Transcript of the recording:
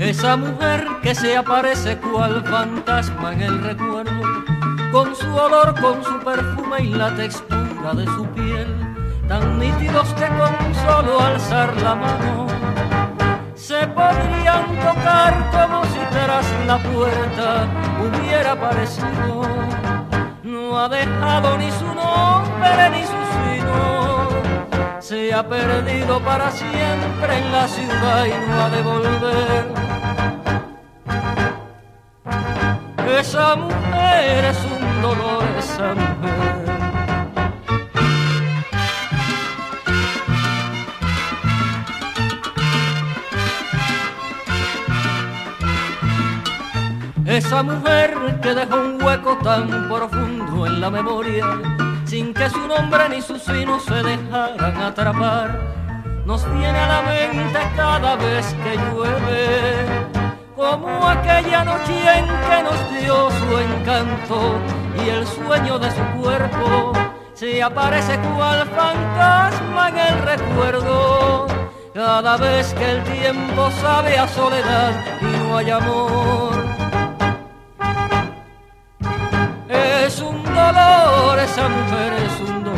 Esa mujer que se aparece cual fantasma en el recuerdo, con su olor, con su perfume y la textura de su piel, tan nítidos que con solo alzar la mano se podrían tocar como si tras la puerta hubiera aparecido. No ha dejado ni su nombre ni su sino, se ha perdido para siempre en la ciudad y no ha de volver. Esa mujer es un dolor, esa mujer. Esa mujer que dejó un hueco tan profundo en la memoria, sin que su nombre ni sus finos se dejaran atrapar, nos viene a la mente cada vez que llueve, como aquella noche en que y el sueño de su cuerpo se aparece cual fantasma en el recuerdo. Cada vez que el tiempo sabe a soledad y no hay amor. Es un dolor, esa mujer es un dolor